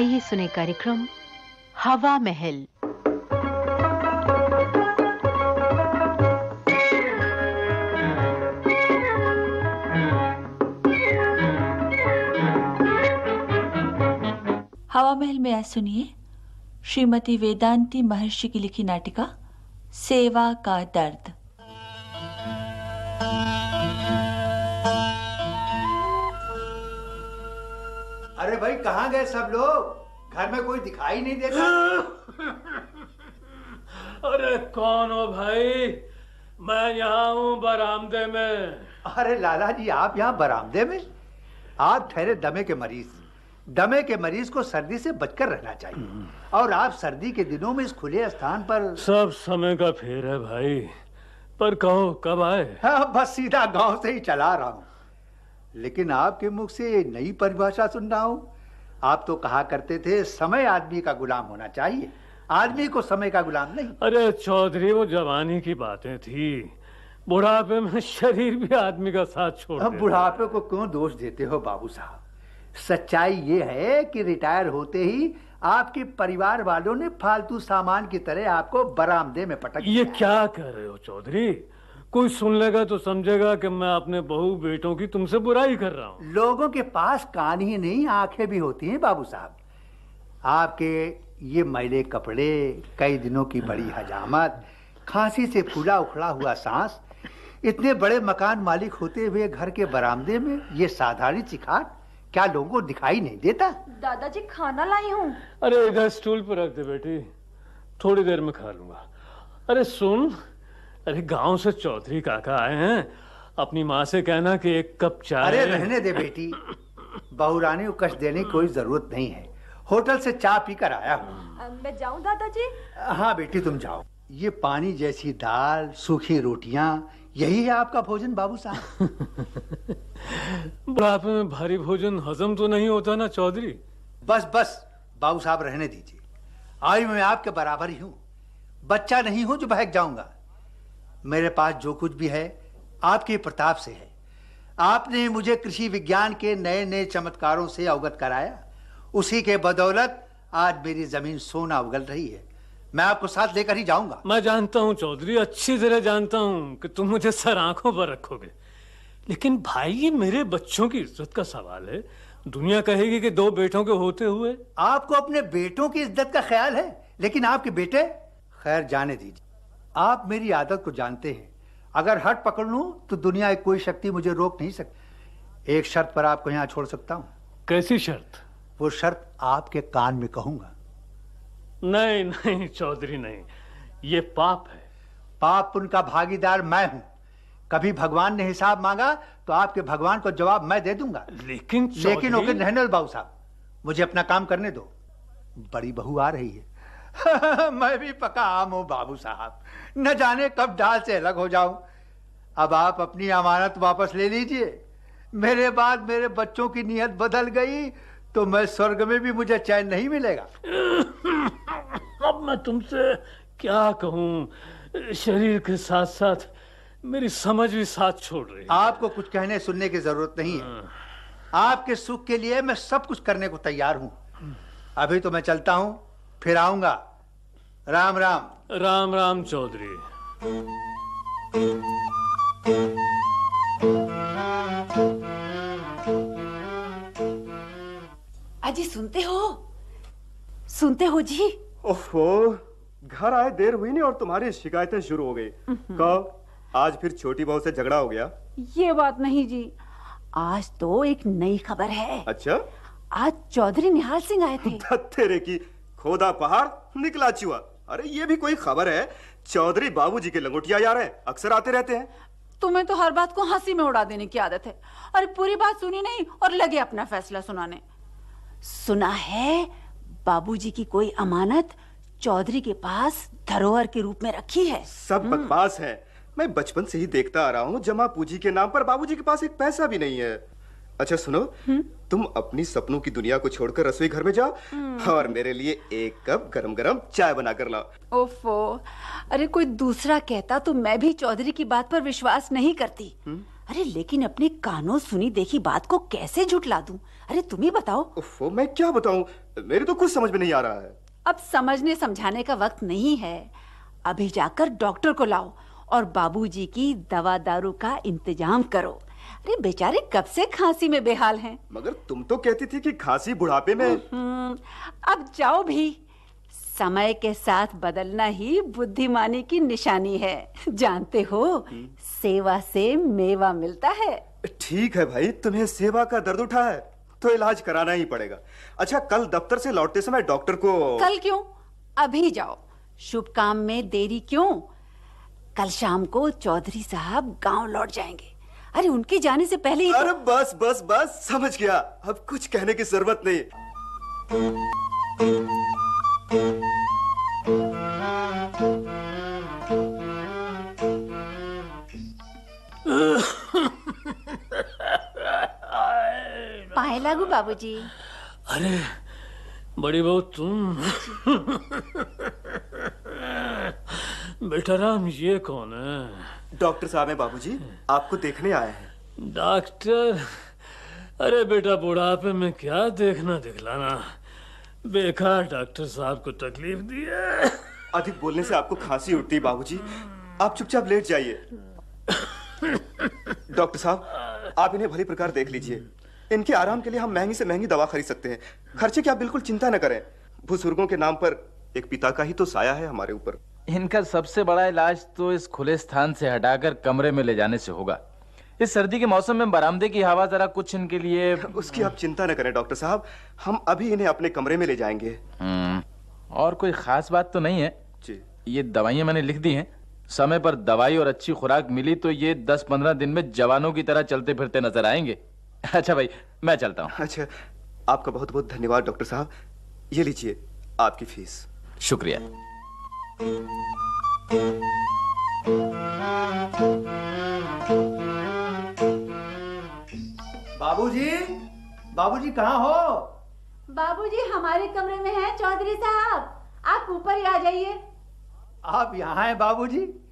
आइए सुने कार्यक्रम हवा महल। हवा महल में आज सुनिए श्रीमती वेदांती महर्षि की लिखी नाटिका, सेवा का दर्द। भाई कहाँ गए सब लोग? घर में कोई दिखाई नहीं देता। अरे कौन हो भाई? मैं यहाँ हूँ बरामदे में। अरे लाला जी आप यहाँ बरामदे में? आप ठहरे दमे के मरीज़। दमे के मरीज़ को सर्दी से बचकर रहना चाहिए। और आप सर्दी के दिनों में इस खुले स्थान पर सब समय का फेर है भाई। पर कहो कब आए? हाँ, बस सीधा गाँव से ही चला रहा हूँ। लेकिन आपके मुख से नई परिभाषा सुन रहा हूँ। आप तो कहा करते थे समय आदमी का गुलाम होना चाहिए। आदमी को समय का गुलाम नहीं। अरे चौधरी वो जवानी की बातें थी। बुढ़ापे में शरीर भी आदमी का साथ छोड़ अब बुढ़ापे को क्यों दोष देते हो बाबू साहब? सच्चाई ये है कि रिटायर होते ही आपके परिवार वालों ने फालतू सामान की तरह आपको बरामदे में पटक ये क्या कर रहे हो चौधरी? कोई सुन लेगा तो समझेगा कि मैं अपने बहू बेटों की तुमसे बुराई कर रहा हूँ। लोगों के पास कान ही नहीं आँखें भी होती हैं बाबू साहब। आपके ये मैले कपड़े कई दिनों की बड़ी हजामत खांसी से फूला उखड़ा हुआ सांस इतने बड़े मकान मालिक होते हुए घर के बरामदे में ये साधारण चिखाट क्या लोगों को दिखाई नहीं देता? दादाजी खाना लाई हूँ। अरे इधर स्टूल पर रख दे बेटी थोड़ी देर में खा लूँगा। अरे सुन अरे गाँव से चौधरी काका आए हैं। अपनी माँ से कहना कि एक कप चाय। अरे रहने दे बेटी। बहुरानी को कष्ट देने की कोई ज़रूरत नहीं है। होटल से चाय पीकर आया हूँ। मैं जाऊँ दादाजी? हाँ बेटी तुम जाओ। ये पानी जैसी दाल सूखी रोटियाँ यही है आपका भोजन बाबू साहब? बुढ़ापे में भारी भोजन हजम तो नहीं होता ना चौधरी। बस बस बाबू साहब रहने दीजिए। आयु में आपके बराबर ही हूँ। बच्चा नहीं हूँ जो बहक जाऊँगा। मेरे पास जो कुछ भी है आपके प्रताप से है। आपने मुझे कृषि विज्ञान के नए नए चमत्कारों से अवगत कराया। उसी के बदौलत आज मेरी ज़मीन सोना उगल रही है। मैं आपको साथ लेकर ही जाऊँगा। मैं जानता हूँ चौधरी अच्छी तरह जानता हूँ कि तुम मुझे सर आँखों पर रखोगे। लेकिन भाई ये मेरे बच्चों की इज़्ज़त का सवाल है। दुनिया कहेगी कि दो बेटों के होते हुए। आपको अपने बेटों की इज़्ज़त का ख्याल है लेकिन आपके बेटे? खैर जाने दीजिए। आप मेरी आदत को जानते हैं। अगर हट पकड़ लूँ तो दुनिया की कोई शक्ति मुझे रोक नहीं सकती। एक शर्त पर आपको यहाँ छोड़ सकता हूँ। कैसी शर्त? वो शर्त आपके कान में कहूँगा। नहीं नहीं चौधरी नहीं। ये पाप है। पाप पुण्य का भागीदार मैं हूँ। कभी भगवान ने हिसाब मांगा तो आपके भगवान को जवाब मैं दे दूँगा। लेकिन लेकिन ओके रहने बाबू साहब मुझे अपना काम करने दो। बड़ी बहू आ रही है। मैं भी पका आम हूँ बाबू साहब। न जाने कब डाल से अलग हो जाऊँ। अब आप अपनी अमानत वापस ले लीजिए। मेरे बाद मेरे बच्चों की नीयत बदल गई तो मैं स्वर्ग में भी मुझे चैन नहीं मिलेगा। अब मैं तुमसे क्या कहूँ? शरीर के साथ साथ मेरी समझ भी साथ छोड़ रही है। आपको कुछ कहने सुनने की ज़रूरत नहीं है। आपके सुख के लिए मैं सब कुछ करने को तैयार हूँ। अभी तो मैं चलता हूँ। फिर आऊँगा। राम राम। राम राम चौधरी। अजी सुनते हो? सुनते हो जी? ओहो घर आए देर हुई नहीं और तुम्हारी शिकायतें शुरू हो गई। कब आज फिर छोटी बहू से झगड़ा हो गया? ये बात नहीं जी। आज तो एक नई खबर है। अच्छा? आज चौधरी निहाल सिंह आए थे। तेरे की खोदा पहाड़ निकला चुआ अरे ये भी कोई खबर है? चौधरी बाबूजी के लंगोटिया यार हैं अक्सर आते रहते हैं। तुम्हें तो हर बात को हँसी में उड़ा देने की आदत है। अरे पूरी बात सुनी नहीं और लगे अपना फैसला सुनाने। सुना है बाबूजी की कोई अमानत चौधरी के पास धरोहर के रूप में रखी है? सब बकवास है। मैं बचपन से ही देखता आ रहा हूँ जमा पूंजी के नाम पर बाबूजी के पास एक पैसा भी नहीं है। अच्छा सुनो। तुम अपनी सपनों की दुनिया को छोड़कर रसोई घर में जाओ और मेरे लिए एक कप गरम गरम चाय बना कर लाओ। ओफो अरे कोई दूसरा कहता तो मैं भी चौधरी की बात पर विश्वास नहीं करती। अरे लेकिन अपने कानों सुनी देखी बात को कैसे झुटला दूँ? अरे तुम ही बताओ। उफ़ो, मैं क्या बताऊँ? मेरे तो कुछ समझ में नहीं आ रहा है। अब समझने समझाने का वक्त नहीं है। अभी जाकर डॉक्टर को लाओ और बाबूजी की दवा दारू का इंतज़ाम करो। अरे बेचारे कब से खांसी में बेहाल हैं? मगर तुम तो कहती थी कि खांसी बुढ़ापे में। हम्म, अब जाओ भी। समय के साथ बदलना ही बुद्धिमानी की निशानी है। जानते हो सेवा से मेवा मिलता है। ठीक है भाई तुम्हें सेवा का दर्द उठा है तो इलाज कराना ही पड़ेगा। अच्छा कल दफ्तर से लौटते समय डॉक्टर को कल क्यों? अभी जाओ। शुभ काम में देरी क्यों? कल शाम को चौधरी साहब गाँव लौट जाएँगे। अरे उनके जाने से पहले ही तो- अरे बस बस बस समझ गया। अब कुछ कहने की ज़रूरत नहीं। पाए लागू बाबूजी? अरे बड़ी बहू तुम। बेटा राम ये कौन है? डॉक्टर साहब हैं बाबूजी आपको देखने आए हैं। डॉक्टर? अरे बेटा बुढ़ापे में क्या देखना दिखलाना? बेकार डॉक्टर साहब को तकलीफ़ दी है। अधिक बोलने से आपको खांसी उठती है बाबूजी। आप चुपचाप लेट जाइए। डॉक्टर साहब आप इन्हें भली प्रकार देख लीजिए। इनके आराम के लिए हम महँगी से महँगी दवा खरीद सकते हैं। खर्चे की आप बिल्कुल चिंता न करें। बुज़ुर्गों के नाम पर एक पिता का ही तो साया है हमारे ऊपर। इनका सबसे बड़ा इलाज तो इस खुले स्थान से हटाकर कमरे में ले जाने से होगा। इस सर्दी के मौसम में बरामदे की हवा जरा कुछ इनके लिए उसकी आप चिंता न करें डॉक्टर साहब। हम अभी इन्हें अपने कमरे में ले जाएँगे। हम्म, और कोई खास बात तो नहीं है। जी। ये दवाइयाँ मैंने लिख दी हैं। समय पर दवाई और अच्छी खुराक मिली तो ये दस पंद्रह दिन में जवानों की तरह चलते फिरते नज़र आएँगे। अच्छा भाई मैं चलता हूँ। अच्छा आपका बहुत बहुत धन्यवाद डॉक्टर साहब। ये लीजिए आपकी फ़ीस। शुक्रिया। बाबूजी बाबूजी कहाँ हो? बाबूजी हमारे कमरे में हैं चौधरी साहब। आप ऊपर ही आ जाइए। आप यहाँ हैं बाबूजी?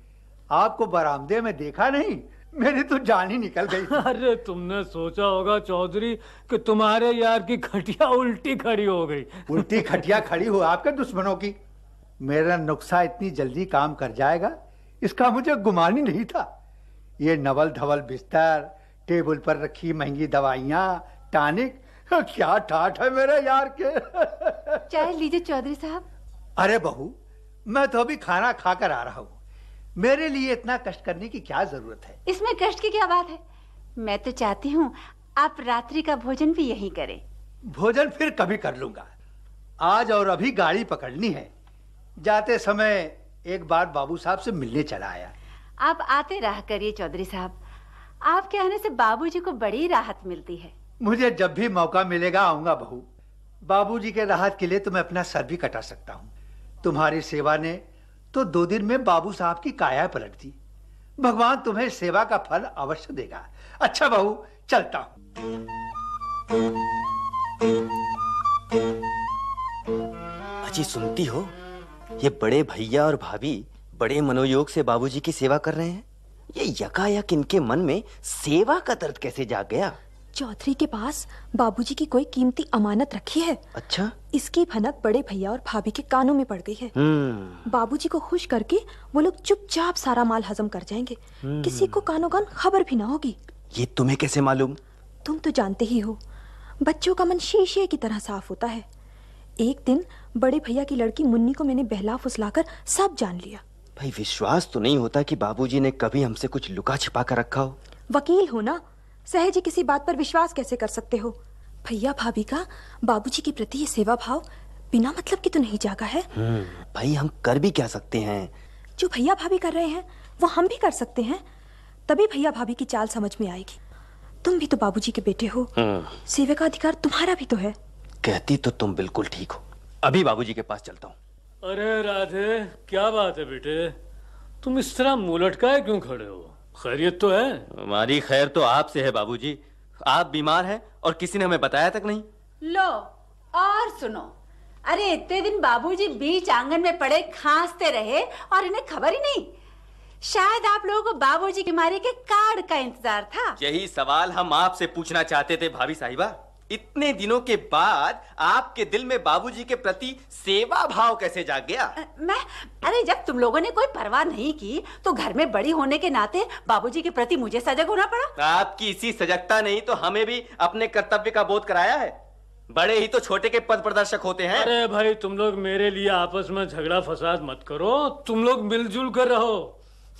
आपको बरामदे में देखा नहीं? मेरी तो जान ही निकल गई। अरे तुमने सोचा होगा चौधरी कि तुम्हारे यार की खटिया उल्टी खड़ी हो गई। उल्टी खटिया खड़ी हो आपके दुश्मनों की। मेरा नुक्सा इतनी जल्दी काम कर जाएगा इसका मुझे गुमान ही नहीं था। ये नवल धवल बिस्तर टेबल पर रखी महँगी दवाइयाँ टानिक क्या ठाठ है मेरे यार के। चाय लीजिए चौधरी साहब। अरे बहू मैं तो अभी खाना खाकर आ रहा हूँ। मेरे लिए इतना कष्ट करने की क्या ज़रूरत है? इसमें कष्ट की क्या बात है? मैं तो चाहती हूँ आप रात्रि का भोजन भी यहीं करें। भोजन फिर कभी कर लूँगा। आज और अभी गाड़ी पकड़नी है। जाते समय एक बार बाबू साहब से मिलने चला आया। आप आते रहा करिए चौधरी साहब। आपके आने से बाबूजी को बड़ी राहत मिलती है। मुझे जब भी मौका मिलेगा आऊँगा बहू। बाबूजी के राहत के लिए तो मैं अपना सर भी कटा सकता हूँ। तुम्हारी सेवा ने तो दो दिन में बाबू साहब की काया पलट दी। भगवान तुम्हें सेवा का फल अवश्य देगा। अच्छा बहू चलता हूँ। अजी सुनती हो? ये बड़े भैया और भाभी बड़े मनोयोग से बाबूजी की सेवा कर रहे हैं। ये यकायक इनके मन में सेवा का दर्द कैसे जाग गया? चौधरी के पास बाबूजी की कोई कीमती अमानत रखी है। अच्छा। इसकी भनक बड़े भैया और भाभी के कानों में पड़ गई है। हम्म। बाबूजी को खुश करके वो लोग चुपचाप सारा माल हजम कर जाएँगे। किसी को कानों कान खबर भी ना होगी। ये तुम्हें कैसे मालूम? तुम तो जानते ही हो बच्चों का मन शीशे की तरह साफ़ होता है। एक दिन बड़े भैया की लड़की मुन्नी को मैंने बहला फुसलाकर सब जान लिया। भाई विश्वास तो नहीं होता कि बाबूजी ने कभी हमसे कुछ लुका छिपा कर रखा हो। वकील हो ना? सहज ही किसी बात पर विश्वास कैसे कर सकते हो? भैया भाभी का बाबूजी के प्रति ये सेवा भाव बिना मतलब की तो नहीं जागा है। हम्म भाई हम कर भी क्या सकते हैं? जो भैया भाभी कर रहे हैं वो हम भी कर सकते हैं। तभी भैया भाभी की चाल समझ में आएगी। तुम भी तो बाबूजी के बेटे हो। हम्म। सेवा का अधिकार तुम्हारा भी तो है। कहती तो तुम बिल्कुल ठीक हो। अभी बाबूजी के पास चलता हूँ। अरे राधे क्या बात है बेटे? तुम इस तरह मुँह लटकाए क्यों खड़े हो? खैरियत तो है। हमारी खैर तो आपसे है बाबूजी। आप बीमार हैं और किसी ने हमें बताया तक नहीं? लो और सुनो। अरे इतने दिन बाबूजी बीच आँगन में पड़े खांसते रहे और इन्हें खबर ही नहीं। शायद आप लोगों को बाबूजी की मारे के कार्ड का इंतज़ार था। यही सवाल हम आपसे पूछना चाहते थे भाभी साहिबा। इतने दिनों के बाद आपके दिल में बाबूजी के प्रति सेवा भाव कैसे जाग गया? मैं अरे जब तुम लोगों ने कोई परवाह नहीं की तो घर में बड़ी होने के नाते बाबूजी के प्रति मुझे सजग होना पड़ा। आपकी इसी सजगता नहीं तो हमें भी अपने कर्तव्य का बोध कराया है। बड़े ही तो छोटे के पद प्रदर्शक होते हैं। अरे भाई तुम लोग मेरे लिए आपस में झगड़ा फसाद मत करो। तुम लोग मिलजुल कर रहो।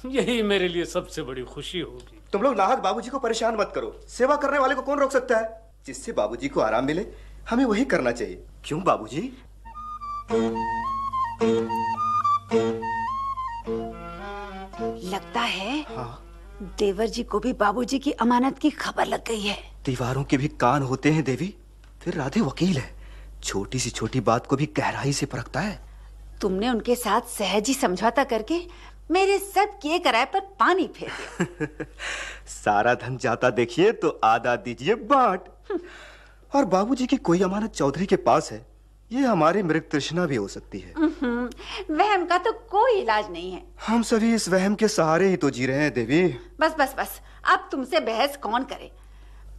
यही मेरे लिए सबसे बड़ी खुशी होगी। तुम लोग नाहक बाबूजी को परेशान मत करो। सेवा करने वाले को कौन रोक सकता है? जिससे बाबूजी को आराम मिले हमें वही करना चाहिए। क्यों बाबूजी? लगता है हाँ। देवर जी को भी बाबूजी की अमानत की खबर लग गई है। दीवारों के भी कान होते हैं देवी। फिर राधे वकील है। छोटी सी छोटी बात को भी गहराई से परखता है। तुमने उनके साथ सहज ही समझौता करके मेरे सब किए कराए पर पानी फेर सारा धन जाता देखिए तो आधा दीजिए बांट। और बाबूजी की कोई अमानत चौधरी के पास है ये हमारी मृग तृष्णा भी हो सकती है। वहम का तो कोई इलाज नहीं है। हम सभी इस वहम के सहारे ही तो जी रहे हैं देवी। बस बस बस अब तुमसे बहस कौन करे?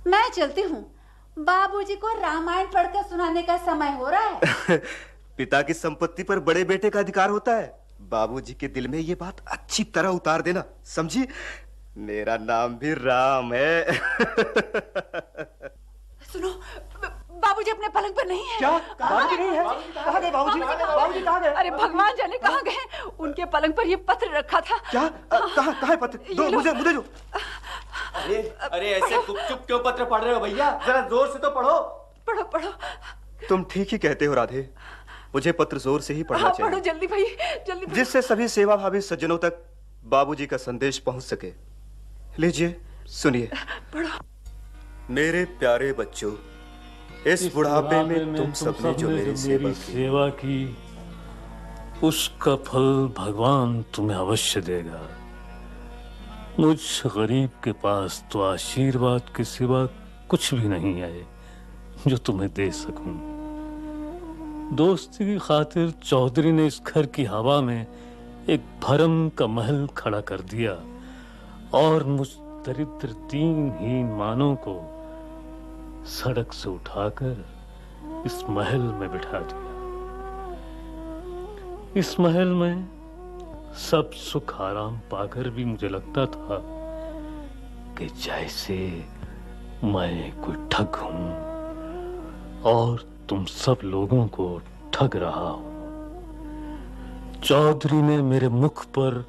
मैं चलती हूँ। बाबूजी को रामायण पढ़कर सुनाने का समय हो रहा है। पिता की संपत्ति पर बड़े बेटे का अधिकार होता है। बाबूजी के दिल में ये बात अच्छी तरह उतार देना समझी? मेरा नाम भी राम है। सुनो बाबूजी अपने पलंग पर नहीं है। क्या? बाबूजी नहीं है? कहाँ गए? बाबूजी बाबूजी कहाँ गए? अरे भगवान जाने कहाँ गए? उनके पलंग पर ये पत्र रखा था। क्या? कहाँ कहाँ है पत्र? दो मुझे मुझे जो अरे अरे ऐसे गुपचुप क्यों पत्र पढ़ रहे हो भैया? जरा ज़ोर से तो पढ़ो। पढ़ो पढ़ो। तुम ठीक ही कहते हो राधे। मुझे पत्र ज़ोर से ही पढ़ना हाँ पढ़ो जल्दी भाई जल्दी जिससे सभी सेवा भावी सज्जनों तक बाबूजी का संदेश पहुँच सके। लीजिए सुनिए। मेरे प्यारे बच्चों इस बुढ़ापे में तुम सबने जो मेरी सेवा की सेवा की उसका फल भगवान तुम्हें अवश्य देगा। मुझ गरीब के पास तो आशीर्वाद के सिवा कुछ भी नहीं है जो तुम्हें दे सकूँ। दोस्ती की खातिर चौधरी ने इस घर की हवा में एक भरम का महल खड़ा कर दिया और मुझ दरिद्र तीन ही मानों को सड़क से उठाकर इस महल में बिठा दिया। इस महल में सब सुख आराम पाकर भी मुझे लगता था कि जैसे मैं कोई ठग हूँ और तुम सब लोगों को ठग रहा हूँ। चौधरी ने मेरे मुख पर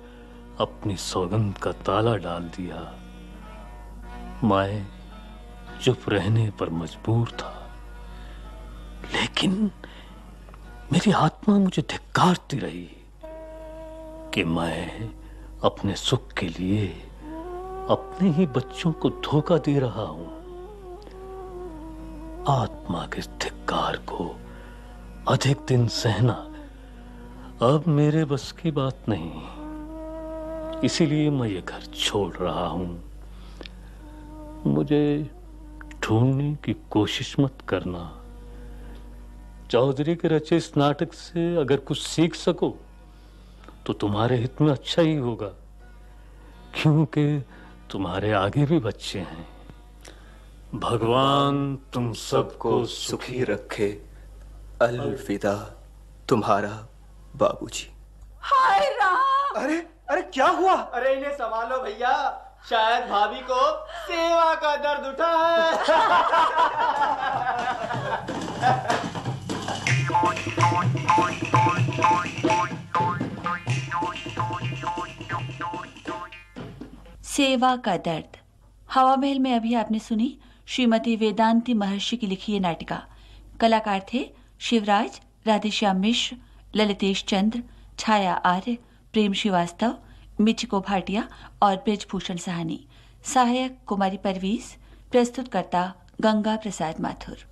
अपनी सौगंध का ताला डाल दिया। मैं चुप रहने पर मजबूर था। लेकिन मेरी आत्मा मुझे धिक्कारती रही कि मैं अपने सुख के लिए अपने ही बच्चों को धोखा दे रहा हूँ। आत्मा के धिक्कार को अधिक दिन सहना अब मेरे बस की बात नहीं। इसीलिए मैं ये घर छोड़ रहा हूँ। मुझे ढूँढने की कोशिश मत करना। चौधरी के रचे इस नाटक से अगर कुछ सीख सको तो तुम्हारे हित में अच्छा ही होगा क्योंकि तुम्हारे आगे भी बच्चे हैं। भगवान तुम सबको सुखी रखे। अलविदा तुम्हारा बाबूजी। हाय राम! अरे अरे क्या हुआ? अरे इन्हें संभालो भैया। शायद भाभी को सेवा का दर्द उठा है। सेवा का दर्द। हवा महल में अभी आपने सुनी श्रीमती वेदांती महर्षि की लिखी ये नाटिका। कलाकार थे शिवराज, राधेश्याम मिश्र, ललितेश चंद्र, छाया आर्य, प्रेम श्रीवास्तव मिचिको भाटिया और ब्रजभूषण सहानी। सहायक कुमारी परवीज प्रस्तुतकर्ता गंगा प्रसाद माथुर।